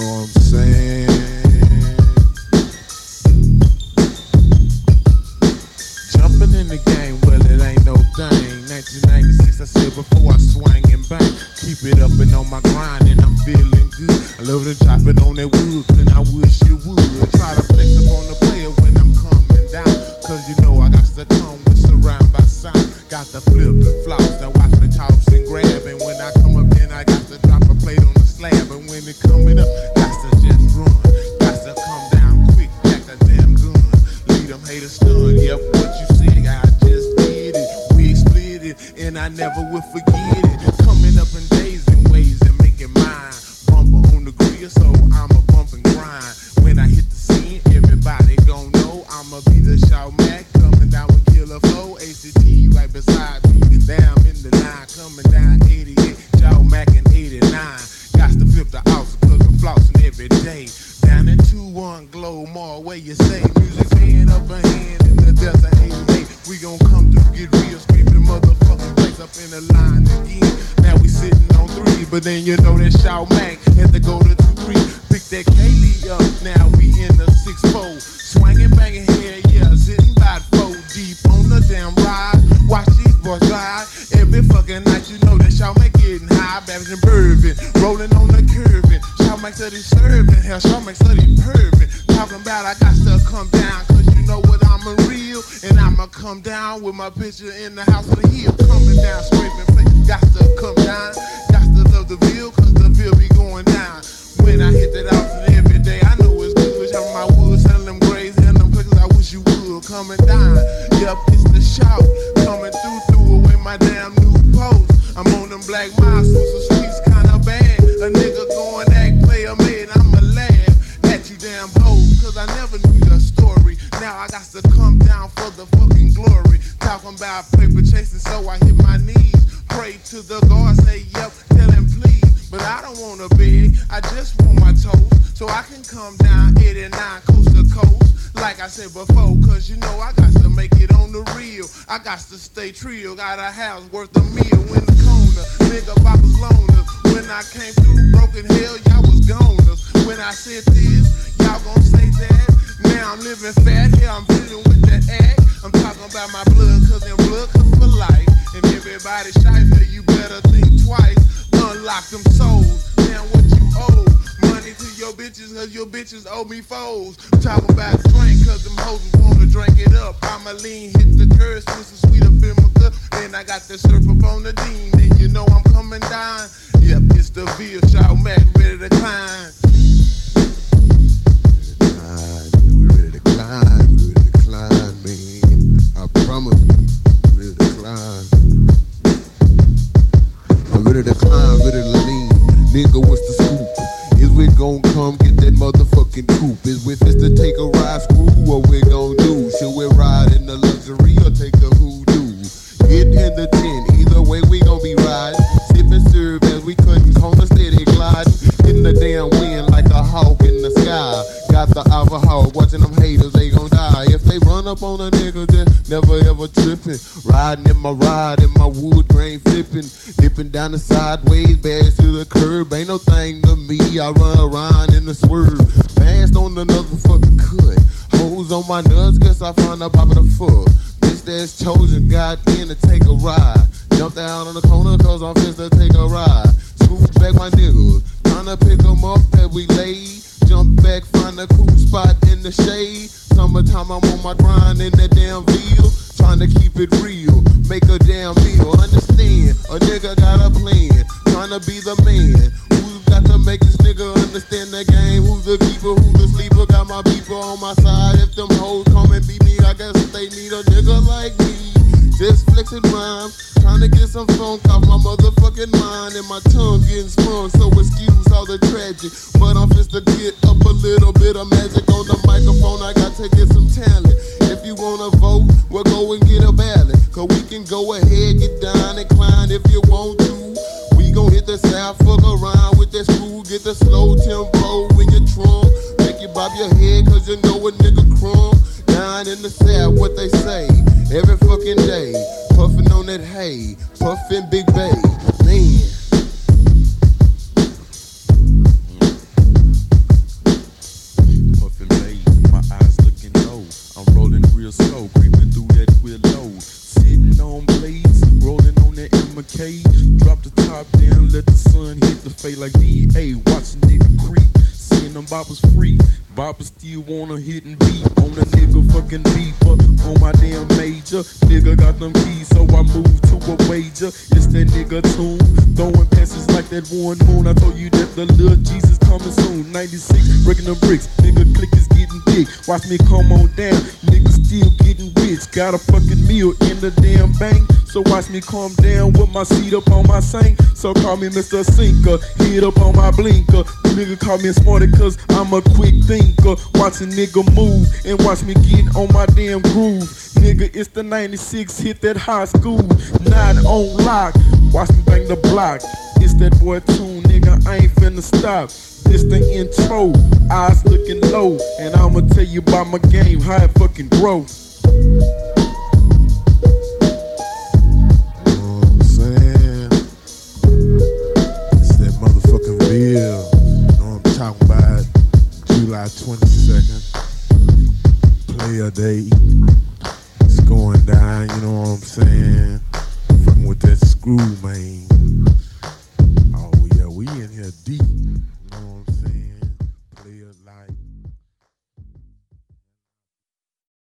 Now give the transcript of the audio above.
what I'm saying? Jumping in the game, well, it ain't no thing. 1996, I said before I swang and bang. Keep it up and on my grind, and I'm feeling good. I love to chop it on that wood, and I wish you would. Try to flex up on the player when I'm coming down. Cause you know I got the come with surround by sound. Got the flip the flops, now watch me toss and grab. And when I come up in, I got the drop plate on the slab. And when it coming up, got to just run. Got to come down quick, like a damn gun. Lead them haters stun. Yep, what you see, I just did it. We split it, and I never will forget it. Coming day. Down in 2-1 Glow more where you say music hand up a hand in the desert 88. We gon' come through, get real, screaming motherfucking place up in the line again. Now we sitting on three, but then you know that shout Mac had to go to two three. Pick that Kaylee up, now we in the six four. Swinging, banging ride fucking night. You know that shout Mac getting high, Babs and bourbon, rolling on the. Shout Mac said he's serving, hell, Mac said he's perving. Talking about I got to come down, cause you know what I'm a real, and I'ma come down with my picture in the house of the hill, coming down, scraping plate. Got to come down, got to love the bill, cause the bill be going down. When I hit that out every day, I know it's good. Shout my wood, selling them grays, and them pickles, I wish you would. Coming down, yep, it's the shout. Coming through, through away my damn new post. I'm on them black miles, so the streets kinda bad. A nigga going act player made, I'ma laugh at you damn hoes, cause I never knew your story. Now I got to come down for the fucking glory. Talking about paper chasing, so I hit my knees. Pray to the God, say yep, tell him please. But I don't wanna beg, I just want my toes. So I can come down 89 coast to coast. Like I said before, cause you know I got to make it on the real. I got to stay trio, got a house worth a meal in the corner. Nigga, Papa's loner. When I came through, broken hell, y'all was goners. When I said this, y'all gon' say that. Now I'm living fat, here I'm dealing with the act. I'm talking about my blood, cause in blood comes for life. And everybody shy you better think twice. Unlock them souls, now what you owe. Money to your bitches, cause your bitches owe me foes. Talking about drink, cause them hoes wanna drink it up. I'ma lean, hit the curse, with some sweet up in my cup. Then I got the surf up on the dean, then you know I'm coming down. Yep, it's the Ville, shout Mac, ready to climb. Motherfucking coupe? Is we fist to take a ride screw? What we gon' do? Should we ride in the luxury or take the hoodoo? Get in the tent, either way we gon' be riding. Sip and serve as we couldn't corner steady gliding. In the damn wind like a hawk in the sky. Got the alcohol, watching them haters, they gon' die. If they run up on a nigga, then never ever tripping. Riding in my ride, in my wood grain flipping. Dipping down the sideways, bags to the curb. Ain't no thing to me, I run around in the swerve. Fast on another fucking cut. Hoes on my nuts, guess I found out about the foot. Bitch that's chosen, got in to take a ride. Jump down on the corner, cause I'm finna take a ride. Scoop back my niggas, tryna pick 'em up that we laid. Jump back, find a cool spot in the shade. Summertime, I'm on my grind in the damn Ville. Trying to keep it real, make a damn meal. Understand, a nigga got a plan. Trying to be the man. Who's got to make this nigga understand the game? Who's the keeper? Who's the sleeper? Got my people on my side. If them hoes come and beat me, I guess they need a nigga like me. Just flexing rhymes, trying to get some funk off my motherfucking mind, and my tongue getting sprung. So excuse all the tragic, but I'm just to get up a little bit of magic on the microphone. I got to get some talent. If you wanna vote, well go and get a ballot, cause we can go ahead, get down and climb if you want to. We gon' hit the south, fuck around with that screw, get the slow tempo in your trunk. Make you bob your head, blades, rolling on that MK. Drop the top down, let the sun hit the fade like DA. Watch nigga creep, seeing them boppers free. Boppers still wanna hit and beat on a nigga fucking beeper. On my damn major, nigga got them keys, so I move to a wager. It's that nigga tune, throwing passes like that Warren Moon. I told you that the little Jesus coming soon. 96, breaking the bricks, nigga click is getting big. Watch me come on down, nigga still getting rich. Got a fucking meal in the damn bank. So watch me calm down with my seat up on my sink. So call me Mr. Sinker, hit up on my blinker. You Nigga call me smarty cause I'm a quick thinker. Watch a nigga move and watch me get on my damn groove. Nigga, it's the 96, hit that high school. Not on lock, watch me bang the block. It's that boy tune, nigga, I ain't finna stop. This the intro, eyes looking low. And I'ma tell you about my game, how it fucking grow. You know what I'm saying? It's that motherfucking bill. You know what I'm talking about? July 22nd. Player day. It's going down, you know what I'm saying? Fucking with that screw, man. Oh, yeah, we in here deep.